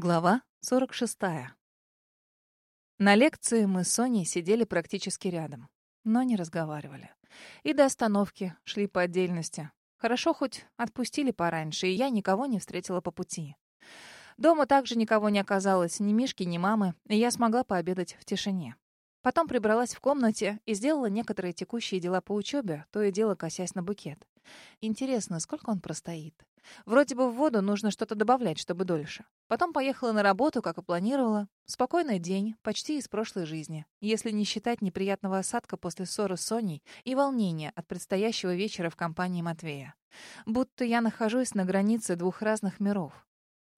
Глава 46. На лекции мы с Соней сидели практически рядом, но не разговаривали. И до остановки шли по отдельности. Хорошо хоть отпустили пораньше, и я никого не встретила по пути. Дома также никого не оказалось, ни Мишки, ни мамы, и я смогла пообедать в тишине. Потом прибралась в комнате и сделала некоторые текущие дела по учебе, то и дело косясь на букет. Интересно, сколько он простоит? Вроде бы в воду нужно что-то добавлять, чтобы дольше. Потом поехала на работу, как и планировала. Спокойный день, почти из прошлой жизни, если не считать неприятного осадка после ссоры с Соней и волнения от предстоящего вечера в компании Матвея. Будто я нахожусь на границе двух разных миров.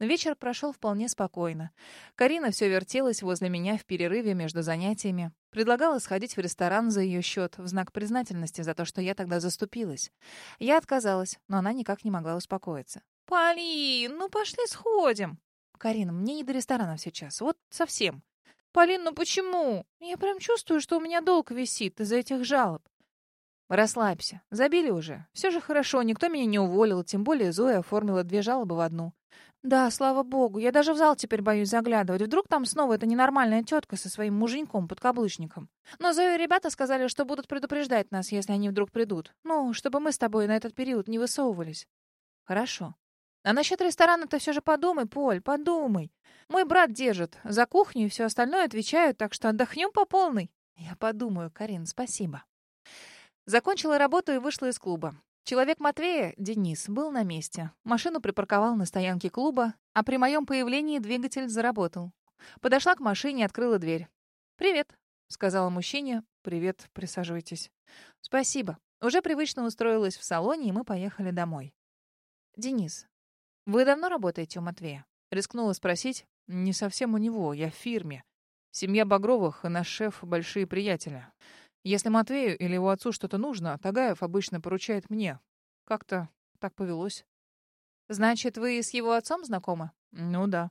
Вечер прошел вполне спокойно. Карина все вертелась возле меня в перерыве между занятиями. Предлагала сходить в ресторан за ее счет, в знак признательности за то, что я тогда заступилась. Я отказалась, но она никак не могла успокоиться. «Полин, ну пошли сходим!» «Карина, мне не до ресторана сейчас, вот совсем». «Полин, ну почему? Я прям чувствую, что у меня долг висит из-за этих жалоб». «Расслабься. Забили уже. Все же хорошо, никто меня не уволил, тем более Зоя оформила две жалобы в одну. Да, слава богу. Я даже в зал теперь боюсь заглядывать. Вдруг там снова эта ненормальная тетка со своим муженьком под каблучником. Но Зоя и ребята сказали, что будут предупреждать нас, если они вдруг придут. Ну, чтобы мы с тобой на этот период не высовывались. Хорошо. А насчет ресторана ты все же подумай, Поль, подумай. Мой брат держит. За кухню и все остальное отвечают, так что отдохнем по полной. Я подумаю, Карин, спасибо. Закончила работу и вышла из клуба. Человек Матвея, Денис, был на месте. Машину припарковал на стоянке клуба, а при моем появлении двигатель заработал. Подошла к машине открыла дверь. «Привет», — сказала мужчине. «Привет, присаживайтесь». «Спасибо». Уже привычно устроилась в салоне, и мы поехали домой. «Денис, вы давно работаете у Матвея?» Рискнула спросить. «Не совсем у него, я в фирме. Семья Багровых и наш шеф — большие приятели. Если Матвею или его отцу что-то нужно, Тагаев обычно поручает мне. Как-то так повелось. Значит, вы с его отцом знакомы? Ну да.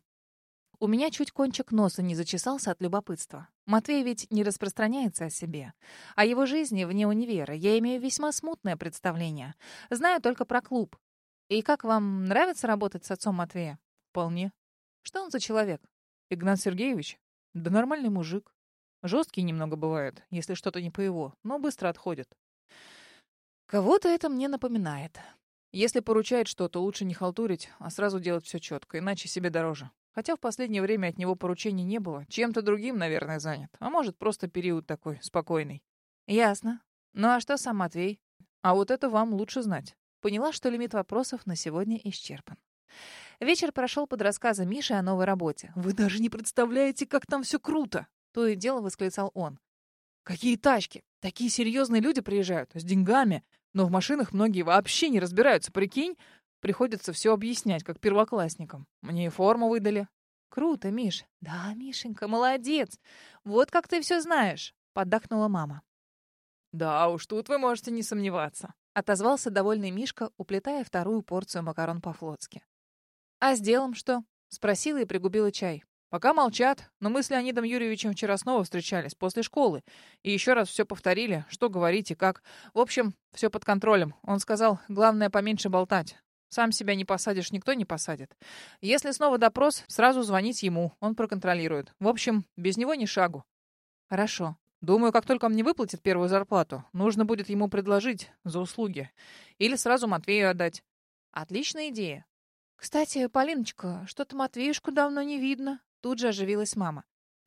У меня чуть кончик носа не зачесался от любопытства. Матвей ведь не распространяется о себе. О его жизни вне универа я имею весьма смутное представление. Знаю только про клуб. И как вам нравится работать с отцом Матвея? Вполне. Что он за человек? Игнат Сергеевич? Да нормальный мужик. Жесткий немного бывает, если что-то не по его, но быстро отходит. Кого-то это мне напоминает. Если поручает что-то, лучше не халтурить, а сразу делать все четко, иначе себе дороже. Хотя в последнее время от него поручений не было. Чем-то другим, наверное, занят. А может, просто период такой, спокойный. Ясно. Ну а что сам Матвей? А вот это вам лучше знать. Поняла, что лимит вопросов на сегодня исчерпан. Вечер прошел под рассказом Миши о новой работе. «Вы даже не представляете, как там все круто!» То и дело восклицал он. «Какие тачки! Такие серьезные люди приезжают, с деньгами. Но в машинах многие вообще не разбираются, прикинь? Приходится все объяснять, как первоклассникам. Мне и форму выдали». «Круто, Миш». «Да, Мишенька, молодец. Вот как ты все знаешь», — поддакнула мама. «Да уж, тут вы можете не сомневаться», — отозвался довольный Мишка, уплетая вторую порцию макарон по-флотски. «А с делом что?» — спросила и пригубила чай. Пока молчат, но мы с Леонидом Юрьевичем вчера снова встречались после школы. И еще раз все повторили, что говорить и как. В общем, все под контролем. Он сказал, главное поменьше болтать. Сам себя не посадишь, никто не посадит. Если снова допрос, сразу звонить ему, он проконтролирует. В общем, без него ни шагу. Хорошо. Думаю, как только мне выплатит первую зарплату, нужно будет ему предложить за услуги. Или сразу Матвею отдать. Отличная идея. Кстати, Полиночка, что-то Матвеюшку давно не видно. Тут же оживилась мама.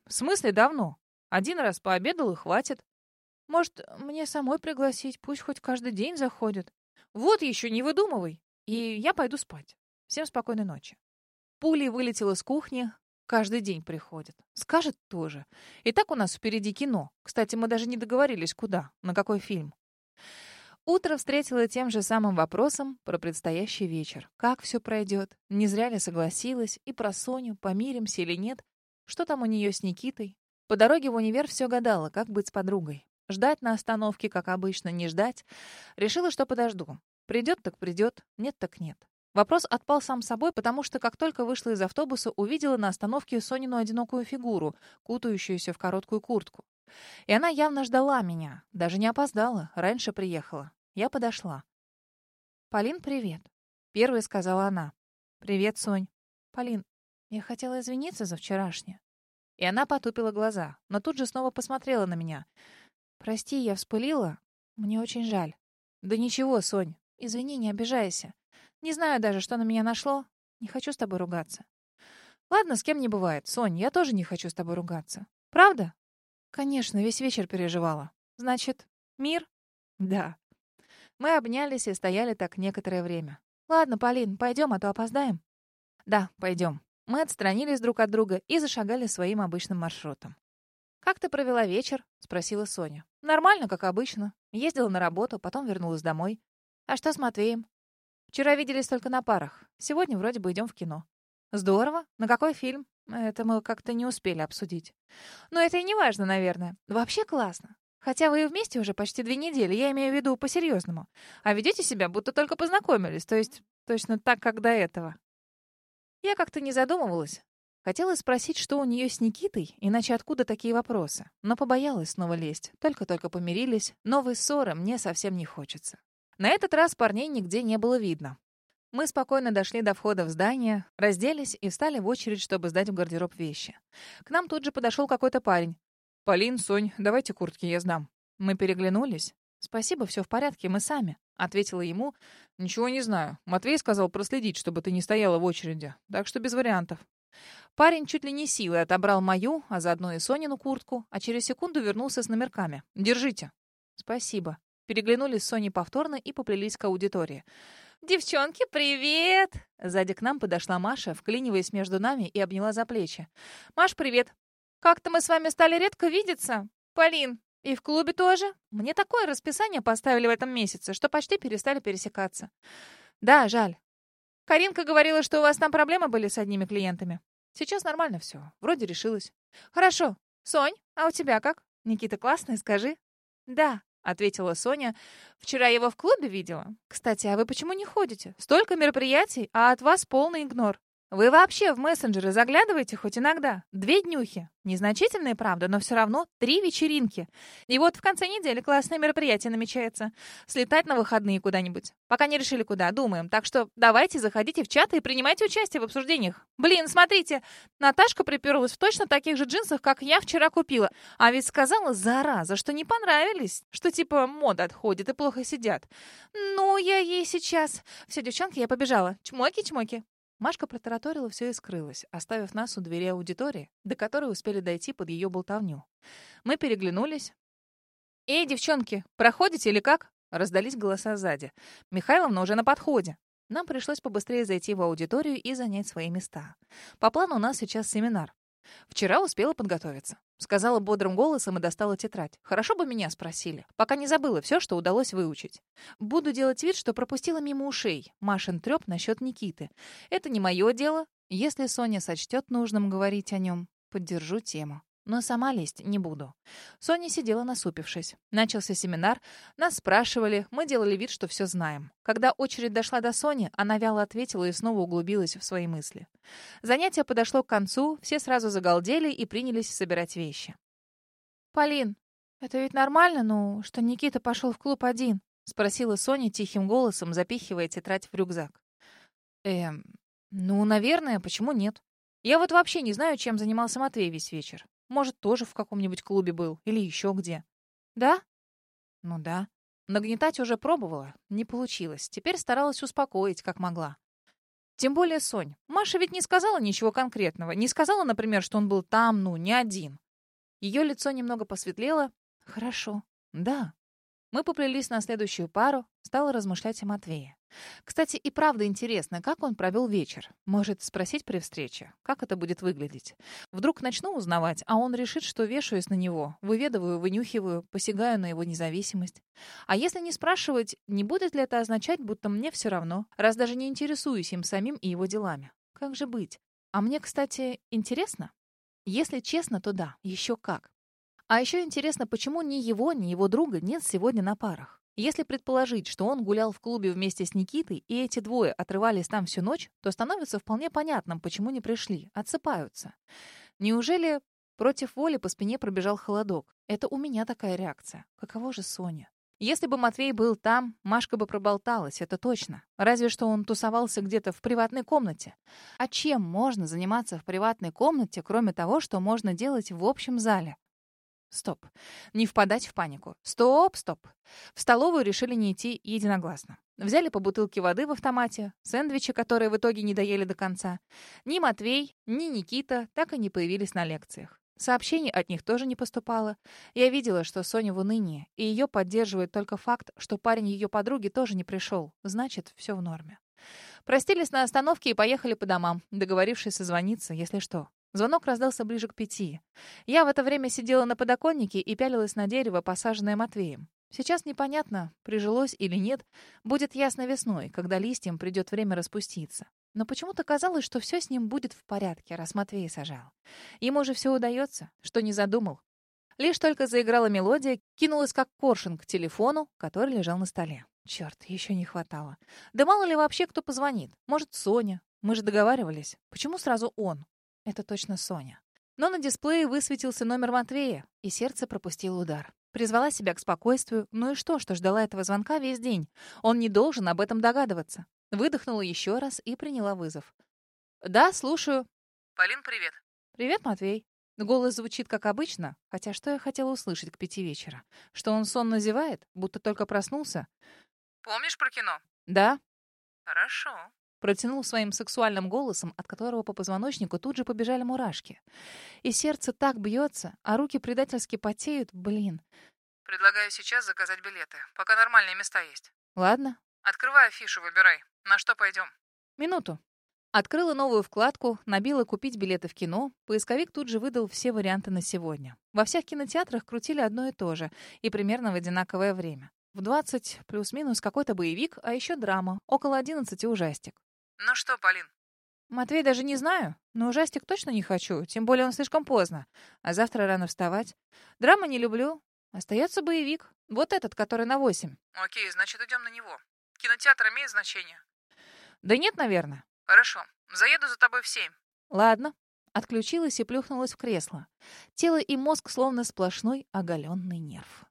«В смысле давно? Один раз пообедал и хватит. Может, мне самой пригласить? Пусть хоть каждый день заходит. Вот еще не выдумывай. И я пойду спать. Всем спокойной ночи». Пулей вылетела с кухни. Каждый день приходит. Скажет тоже. И так у нас впереди кино. Кстати, мы даже не договорились, куда, на какой фильм. Утро встретило тем же самым вопросом про предстоящий вечер. Как все пройдет? Не зря ли согласилась? И про Соню, помиримся или нет? Что там у нее с Никитой? По дороге в универ все гадала, как быть с подругой. Ждать на остановке, как обычно, не ждать. Решила, что подожду. Придет так придет, нет так нет. Вопрос отпал сам собой, потому что как только вышла из автобуса, увидела на остановке Сонину одинокую фигуру, кутающуюся в короткую куртку. И она явно ждала меня, даже не опоздала, раньше приехала. Я подошла. «Полин, привет», — первая сказала она. «Привет, Сонь». «Полин, Я хотела извиниться за вчерашнее. И она потупила глаза, но тут же снова посмотрела на меня. «Прости, я вспылила. Мне очень жаль». «Да ничего, Сонь. Извини, не обижайся. Не знаю даже, что на меня нашло. Не хочу с тобой ругаться». «Ладно, с кем не бывает. Сонь, я тоже не хочу с тобой ругаться. Правда?» «Конечно, весь вечер переживала. Значит, мир?» «Да». Мы обнялись и стояли так некоторое время. «Ладно, Полин, пойдем, а то опоздаем». «Да, пойдем». Мы отстранились друг от друга и зашагали своим обычным маршрутом. «Как ты провела вечер?» — спросила Соня. «Нормально, как обычно. Ездила на работу, потом вернулась домой. А что с Матвеем?» «Вчера виделись только на парах. Сегодня вроде бы идем в кино». «Здорово. На какой фильм?» «Это мы как-то не успели обсудить». «Но это и не важно, наверное. Вообще классно. Хотя вы и вместе уже почти две недели, я имею в виду по-серьезному. А ведете себя, будто только познакомились, то есть точно так, как до этого. Я как-то не задумывалась. Хотела спросить, что у нее с Никитой, иначе откуда такие вопросы. Но побоялась снова лезть. Только-только помирились. Новой ссоры мне совсем не хочется. На этот раз парней нигде не было видно. Мы спокойно дошли до входа в здание, разделись и встали в очередь, чтобы сдать в гардероб вещи. К нам тут же подошел какой-то парень. «Полин, Сонь, давайте куртки, я сдам». Мы переглянулись. «Спасибо, все в порядке, мы сами», — ответила ему. «Ничего не знаю. Матвей сказал проследить, чтобы ты не стояла в очереди. Так что без вариантов». Парень чуть ли не силой отобрал мою, а заодно и Сонину куртку, а через секунду вернулся с номерками. «Держите». «Спасибо». Переглянулись с Соней повторно и поплелись к аудитории. «Девчонки, привет!» Сзади к нам подошла Маша, вклиниваясь между нами и обняла за плечи. «Маш, привет! Как-то мы с вами стали редко видеться. Полин, и в клубе тоже. Мне такое расписание поставили в этом месяце, что почти перестали пересекаться. Да, жаль. Каринка говорила, что у вас там проблемы были с одними клиентами. Сейчас нормально все. Вроде решилась. Хорошо. Сонь, а у тебя как? Никита классный, скажи. Да, ответила Соня. Вчера его в клубе видела. Кстати, а вы почему не ходите? Столько мероприятий, а от вас полный игнор. Вы вообще в мессенджеры заглядываете хоть иногда? Две днюхи. Незначительные, правда, но все равно три вечеринки. И вот в конце недели классное мероприятие намечается. Слетать на выходные куда-нибудь. Пока не решили куда, думаем. Так что давайте заходите в чаты и принимайте участие в обсуждениях. Блин, смотрите, Наташка приперлась в точно таких же джинсах, как я вчера купила. А ведь сказала, зараза, что не понравились. Что типа мода отходит и плохо сидят. Ну, я ей сейчас. Все, девчонки, я побежала. Чмоки-чмоки. Машка протараторила все и скрылась, оставив нас у двери аудитории, до которой успели дойти под ее болтовню. Мы переглянулись. «Эй, девчонки, проходите или как?» Раздались голоса сзади. «Михайловна уже на подходе». Нам пришлось побыстрее зайти в аудиторию и занять свои места. По плану у нас сейчас семинар. Вчера успела подготовиться. Сказала бодрым голосом и достала тетрадь. Хорошо бы меня спросили, пока не забыла все, что удалось выучить. Буду делать вид, что пропустила мимо ушей. Машин треп насчет Никиты. Это не мое дело. Если Соня сочтет нужным говорить о нем, поддержу тему но сама лезть не буду. Соня сидела насупившись. Начался семинар, нас спрашивали, мы делали вид, что все знаем. Когда очередь дошла до Сони, она вяло ответила и снова углубилась в свои мысли. Занятие подошло к концу, все сразу загалдели и принялись собирать вещи. «Полин, это ведь нормально, ну, что Никита пошел в клуб один?» — спросила Соня тихим голосом, запихивая тетрадь в рюкзак. «Эм, ну, наверное, почему нет? Я вот вообще не знаю, чем занимался Матвей весь вечер. Может, тоже в каком-нибудь клубе был или еще где. Да? Ну да. Нагнетать уже пробовала, не получилось. Теперь старалась успокоить, как могла. Тем более Сонь. Маша ведь не сказала ничего конкретного. Не сказала, например, что он был там, ну, не один. Ее лицо немного посветлело. Хорошо. Да. Мы поплелись на следующую пару, стала размышлять о Матвее. Кстати, и правда интересно, как он провел вечер. Может, спросить при встрече, как это будет выглядеть. Вдруг начну узнавать, а он решит, что вешаюсь на него, выведываю, вынюхиваю, посягаю на его независимость. А если не спрашивать, не будет ли это означать, будто мне все равно, раз даже не интересуюсь им самим и его делами? Как же быть? А мне, кстати, интересно? Если честно, то да, еще как. А еще интересно, почему ни его, ни его друга нет сегодня на парах. Если предположить, что он гулял в клубе вместе с Никитой, и эти двое отрывались там всю ночь, то становится вполне понятным, почему не пришли, отсыпаются. Неужели против воли по спине пробежал холодок? Это у меня такая реакция. Каково же Соня? Если бы Матвей был там, Машка бы проболталась, это точно. Разве что он тусовался где-то в приватной комнате. А чем можно заниматься в приватной комнате, кроме того, что можно делать в общем зале? Стоп. Не впадать в панику. Стоп, стоп. В столовую решили не идти единогласно. Взяли по бутылке воды в автомате, сэндвичи, которые в итоге не доели до конца. Ни Матвей, ни Никита так и не появились на лекциях. Сообщений от них тоже не поступало. Я видела, что Соня в унынии, и ее поддерживает только факт, что парень ее подруги тоже не пришел. Значит, все в норме. Простились на остановке и поехали по домам, договорившись созвониться, если что. Звонок раздался ближе к пяти. Я в это время сидела на подоконнике и пялилась на дерево, посаженное Матвеем. Сейчас непонятно, прижилось или нет, будет ясно весной, когда листьям придет время распуститься. Но почему-то казалось, что все с ним будет в порядке, раз Матвей сажал. Ему же все удается, что не задумал. Лишь только заиграла мелодия, кинулась как коршун к телефону, который лежал на столе. Черт, еще не хватало. Да мало ли вообще кто позвонит. Может, Соня. Мы же договаривались. Почему сразу он? Это точно Соня. Но на дисплее высветился номер Матвея, и сердце пропустило удар. Призвала себя к спокойствию. Ну и что, что ждала этого звонка весь день? Он не должен об этом догадываться. Выдохнула еще раз и приняла вызов. «Да, слушаю». «Полин, привет». «Привет, Матвей». Голос звучит как обычно, хотя что я хотела услышать к пяти вечера? Что он сонно зевает, будто только проснулся? «Помнишь про кино?» «Да». «Хорошо». Протянул своим сексуальным голосом, от которого по позвоночнику тут же побежали мурашки. И сердце так бьется, а руки предательски потеют, блин. «Предлагаю сейчас заказать билеты, пока нормальные места есть». «Ладно». «Открывай афишу, выбирай. На что пойдем?» «Минуту». Открыла новую вкладку, набила «Купить билеты в кино». Поисковик тут же выдал все варианты на сегодня. Во всех кинотеатрах крутили одно и то же, и примерно в одинаковое время. В 20 плюс-минус какой-то боевик, а еще драма. Около 11 ужастик. Ну что, Полин? Матвей даже не знаю, но ужастик точно не хочу, тем более он слишком поздно. А завтра рано вставать. Драма не люблю. Остается боевик. Вот этот, который на 8. Окей, значит, идем на него. Кинотеатр имеет значение? Да нет, наверное. Хорошо. Заеду за тобой в 7. Ладно. Отключилась и плюхнулась в кресло. Тело и мозг словно сплошной оголенный нерв.